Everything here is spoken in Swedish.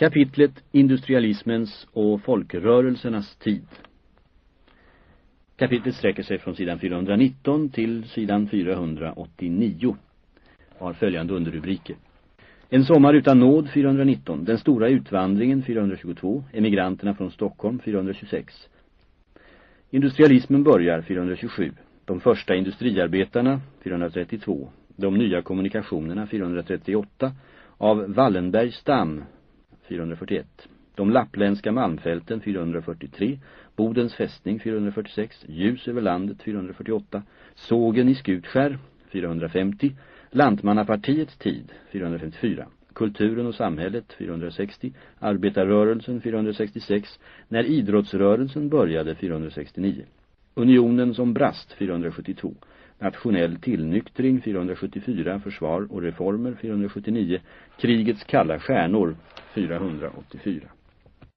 Kapitlet Industrialismens och folkrörelsernas tid. Kapitlet sträcker sig från sidan 419 till sidan 489 och har följande underrubriker. En sommar utan nåd 419, den stora utvandringen 422, emigranterna från Stockholm 426. Industrialismen börjar 427, de första industriarbetarna 432, de nya kommunikationerna 438, av Wallenbergs stam 441. De lappländska malmfälten 443, Bodens fästning 446, ljus över landet 448, sågen i Skutskär 450, Lantmannapartiets tid 454, kulturen och samhället 460, arbetarrörelsen 466, när idrottsrörelsen började 469, unionen som brast 472, nationell tillnyktring 474, försvar och reformer 479, krigets kalla stjärnor 484.